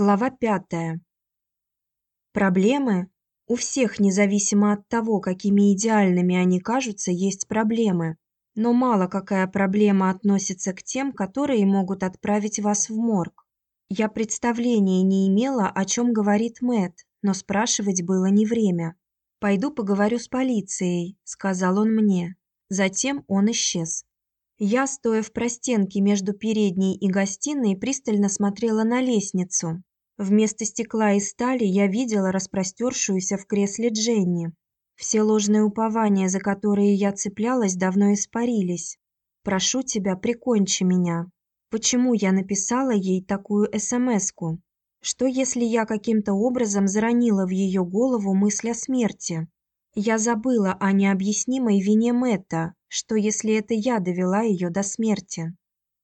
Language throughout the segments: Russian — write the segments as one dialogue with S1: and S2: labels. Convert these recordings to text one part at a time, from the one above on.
S1: Глава пятая. Проблемы? У всех, независимо от того, какими идеальными они кажутся, есть проблемы. Но мало какая проблема относится к тем, которые могут отправить вас в морг. Я представления не имела, о чем говорит Мэт, но спрашивать было не время. Пойду поговорю с полицией, сказал он мне. Затем он исчез. Я, стоя в простенке между передней и гостиной, пристально смотрела на лестницу. Вместо стекла и стали я видела распростершуюся в кресле Дженни. Все ложные упования, за которые я цеплялась, давно испарились. Прошу тебя, прикончи меня. Почему я написала ей такую СМСку? Что если я каким-то образом заронила в ее голову мысль о смерти? Я забыла о необъяснимой вине Мэтта, что если это я довела ее до смерти.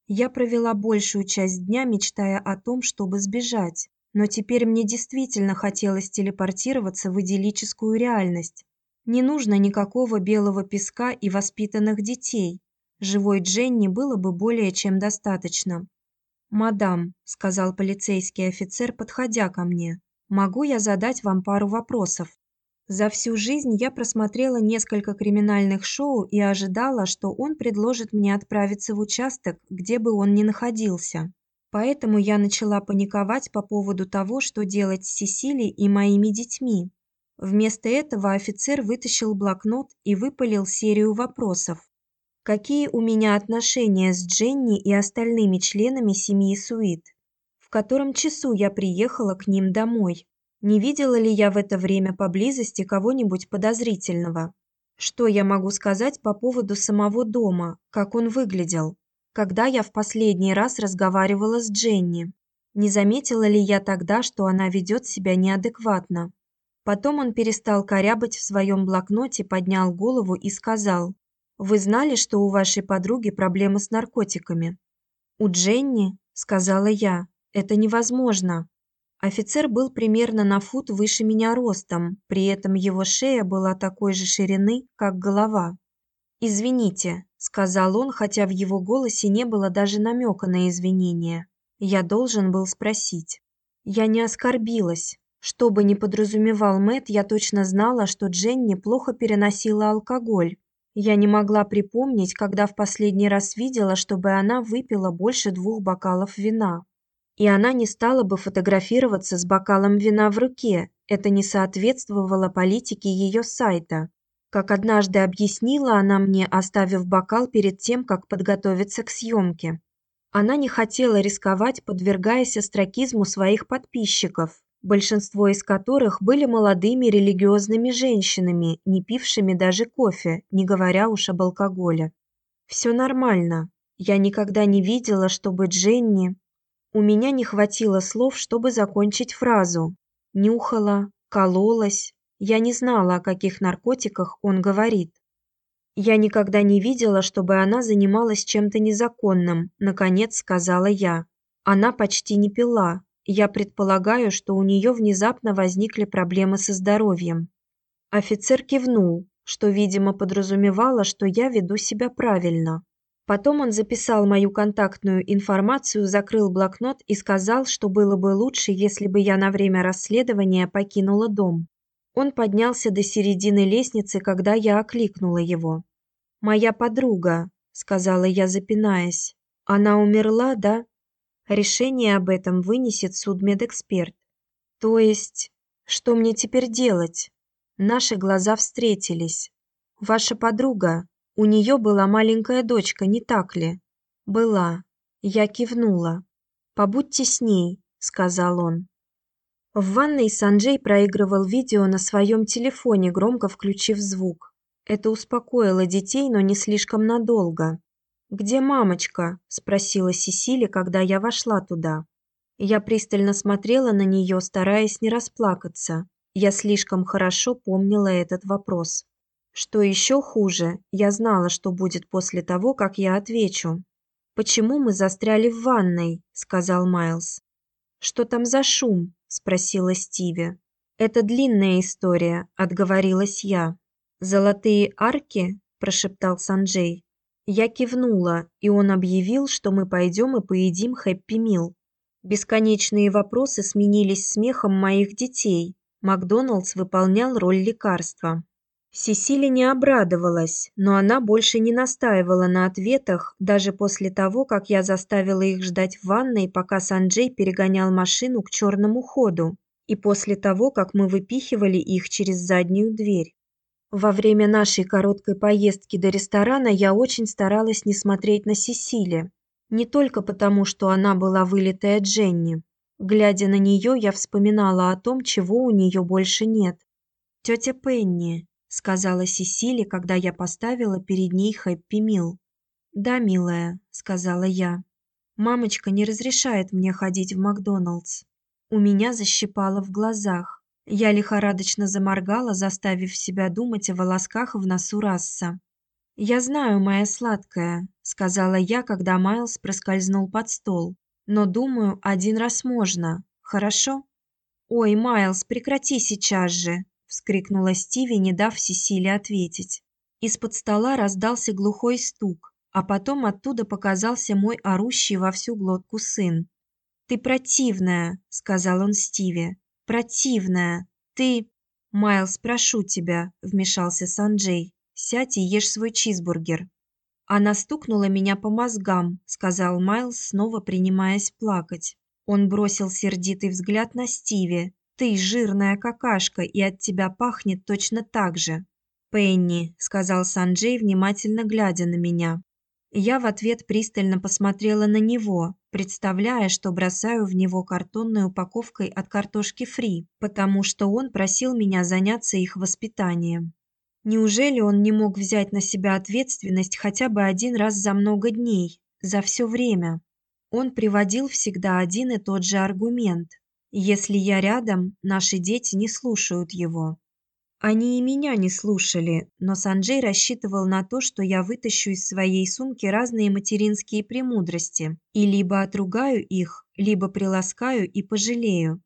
S1: Я провела большую часть дня, мечтая о том, чтобы сбежать, но теперь мне действительно хотелось телепортироваться в идиллическую реальность. Не нужно никакого белого песка и воспитанных детей. Живой Дженни было бы более чем достаточно. "Мадам", сказал полицейский офицер, подходя ко мне. "Могу я задать вам пару вопросов?" За всю жизнь я просмотрела несколько криминальных шоу и ожидала, что он предложит мне отправиться в участок, где бы он ни находился. Поэтому я начала паниковать по поводу того, что делать с Сесили и моими детьми. Вместо этого офицер вытащил блокнот и выпалил серию вопросов. Какие у меня отношения с Дженни и остальными членами семьи Суит? В котором часу я приехала к ним домой? Не видела ли я в это время поблизости кого-нибудь подозрительного? Что я могу сказать по поводу самого дома, как он выглядел? Когда я в последний раз разговаривала с Дженни? Не заметила ли я тогда, что она ведет себя неадекватно? Потом он перестал корябать в своем блокноте, поднял голову и сказал: "Вы знали, что у вашей подруги проблемы с наркотиками?" "У Дженни?" сказала я. "Это невозможно. Офицер был примерно на фут выше меня ростом, при этом его шея была такой же ширины, как голова. "Извините", сказал он, хотя в его голосе не было даже намека на извинение. Я должен был спросить. Я не оскорбилась. Что бы ни подразумевал Мэт, я точно знала, что Дженни плохо переносила алкоголь. Я не могла припомнить, когда в последний раз видела, чтобы она выпила больше двух бокалов вина и она не стала бы фотографироваться с бокалом вина в руке. Это не соответствовало политике ее сайта. Как однажды объяснила она мне, оставив бокал перед тем, как подготовиться к съемке. Она не хотела рисковать, подвергаясь остракизму своих подписчиков, большинство из которых были молодыми религиозными женщинами, не пившими даже кофе, не говоря уж об алкоголе. Все нормально. Я никогда не видела, чтобы Дженни у меня не хватило слов, чтобы закончить фразу. Нюхала, кололась. Я не знала, о каких наркотиках он говорит. Я никогда не видела, чтобы она занималась чем-то незаконным, наконец сказала я. Она почти не пила. Я предполагаю, что у нее внезапно возникли проблемы со здоровьем. Офицер кивнул, что, видимо, подразумевало, что я веду себя правильно. Потом он записал мою контактную информацию, закрыл блокнот и сказал, что было бы лучше, если бы я на время расследования покинула дом. Он поднялся до середины лестницы, когда я окликнула его. "Моя подруга", сказала я, запинаясь. "Она умерла, да? Решение об этом вынесет судмедэксперт. То есть, что мне теперь делать?" Наши глаза встретились. "Ваша подруга у нее была маленькая дочка, не так ли? Была. Я кивнула. Побудьте с ней, сказал он. В ванной Санджей проигрывал видео на своем телефоне, громко включив звук. Это успокоило детей, но не слишком надолго. Где мамочка? спросила Сесили, когда я вошла туда. Я пристально смотрела на нее, стараясь не расплакаться. Я слишком хорошо помнила этот вопрос. Что еще хуже, я знала, что будет после того, как я отвечу. Почему мы застряли в ванной, сказал Майлз. Что там за шум? Спросила Стиви. Это длинная история, отговорилась я. Золотые арки, прошептал Санджей. Я кивнула, и он объявил, что мы пойдем и поедим хэппи мил. Бесконечные вопросы сменились смехом моих детей. Макдоналдс выполнял роль лекарства. Сесили не обрадовалась, но она больше не настаивала на ответах даже после того, как я заставила их ждать в ванной, пока Санджей перегонял машину к черному ходу, и после того, как мы выпихивали их через заднюю дверь. Во время нашей короткой поездки до ресторана я очень старалась не смотреть на Сесили, не только потому, что она была вылитая Дженни. Глядя на нее, я вспоминала о том, чего у нее больше нет. «Тетя Пенни», — сказала Сесили, когда я поставила перед ней Хэппи Мил. «Да, милая», — сказала я. «Мамочка не разрешает мне ходить в Макдоналдс». У меня защипало в глазах. Я лихорадочно заморгала, заставив себя думать о волосках в носу Расса. «Я знаю, моя сладкая», — сказала я, когда Майлз проскользнул под стол. «Но, думаю, один раз можно. Хорошо?» «Ой, Майлз, прекрати сейчас же!» — вскрикнула Стиви, не дав Сесиле ответить. Из-под стола раздался глухой стук, а потом оттуда показался мой орущий во всю глотку сын. «Ты противная», — сказал он Стиве. «Противная. Ты...» «Майлз, прошу тебя», — вмешался Санджей. Сядь и ешь свой чизбургер. Она стукнула меня по мозгам, сказал Майлз, снова принимаясь плакать. Он бросил сердитый взгляд на Стиви. Ты жирная какашка, и от тебя пахнет точно так же. Пенни, сказал Санджей, внимательно глядя на меня. Я в ответ пристально посмотрела на него, представляя, что бросаю в него картонной упаковкой от картошки фри, потому что он просил меня заняться их воспитанием. Неужели он не мог взять на себя ответственность хотя бы один раз за много дней, за все время? Он приводил всегда один и тот же аргумент. Если я рядом, наши дети не слушают его. Они и меня не слушали, но Санджей рассчитывал на то, что я вытащу из своей сумки разные материнские премудрости и либо отругаю их, либо приласкаю и пожалею.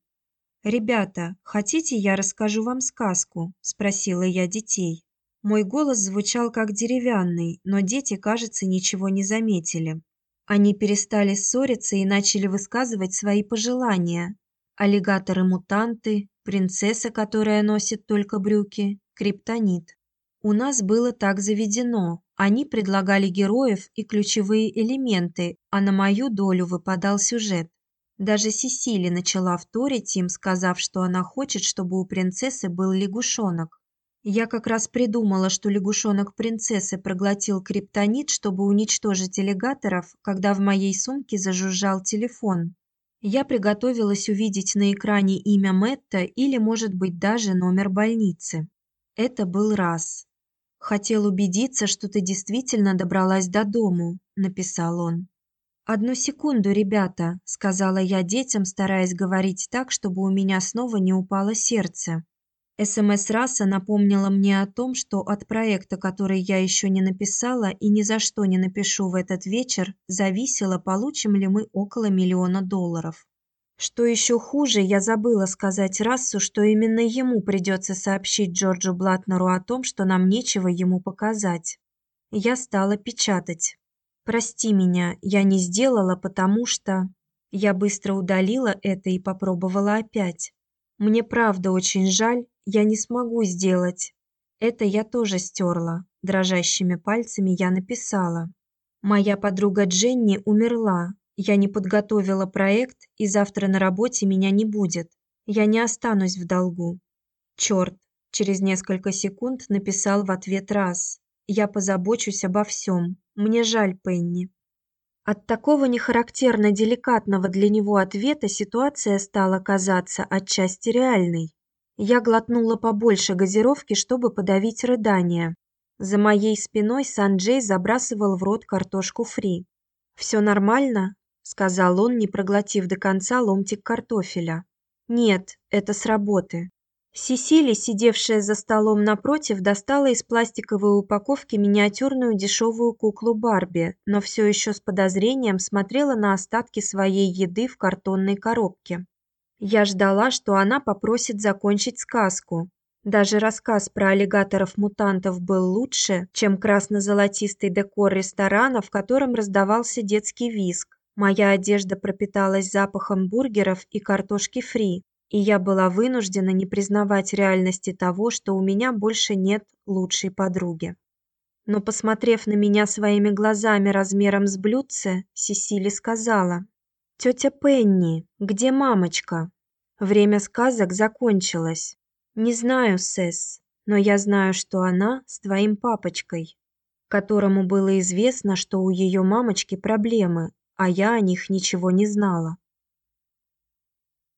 S1: «Ребята, хотите, я расскажу вам сказку?» – спросила я детей. Мой голос звучал как деревянный, но дети, кажется, ничего не заметили. Они перестали ссориться и начали высказывать свои пожелания. Аллигаторы-мутанты, принцесса, которая носит только брюки, криптонит. У нас было так заведено. Они предлагали героев и ключевые элементы, а на мою долю выпадал сюжет. Даже Сесили начала вторить им, сказав, что она хочет, чтобы у принцессы был лягушонок. Я как раз придумала, что лягушонок принцессы проглотил криптонит, чтобы уничтожить аллигаторов, когда в моей сумке зажужжал телефон. Я приготовилась увидеть на экране имя Мэтта или, может быть, даже номер больницы. Это был раз. Хотел убедиться, что ты действительно добралась до дому, написал он. Одну секунду, ребята, сказала я детям, стараясь говорить так, чтобы у меня снова не упало сердце. СМС Раса напомнила мне о том, что от проекта, который я еще не написала и ни за что не напишу в этот вечер, зависело, получим ли мы около миллиона долларов. Что еще хуже, я забыла сказать Рассу, что именно ему придется сообщить Джорджу Блатнеру о том, что нам нечего ему показать. Я стала печатать. Прости меня, я не сделала, потому что я быстро удалила это и попробовала опять. Мне правда очень жаль, я не смогу сделать. Это я тоже стерла. Дрожащими пальцами я написала. Моя подруга Дженни умерла. Я не подготовила проект, и завтра на работе меня не будет. Я не останусь в долгу. Черт, через несколько секунд написал в ответ раз. Я позабочусь обо всем. Мне жаль, Пенни. От такого нехарактерно деликатного для него ответа ситуация стала казаться отчасти реальной. Я глотнула побольше газировки, чтобы подавить рыдания. За моей спиной Санджей забрасывал в рот картошку фри. «Все нормально?» – сказал он, не проглотив до конца ломтик картофеля. «Нет, это с работы». Сесили, сидевшая за столом напротив, достала из пластиковой упаковки миниатюрную дешевую куклу Барби, но все еще с подозрением смотрела на остатки своей еды в картонной коробке. Я ждала, что она попросит закончить сказку. Даже рассказ про аллигаторов-мутантов был лучше, чем красно-золотистый декор ресторана, в котором раздавался детский визг. Моя одежда пропиталась запахом бургеров и картошки фри, и я была вынуждена не признавать реальности того, что у меня больше нет лучшей подруги. Но посмотрев на меня своими глазами размером с блюдце, Сесили сказала: «Тетя Пенни, где мамочка? Время сказок закончилось. Не знаю, Сэс, но я знаю, что она с твоим папочкой, которому было известно, что у ее мамочки проблемы, а я о них ничего не знала.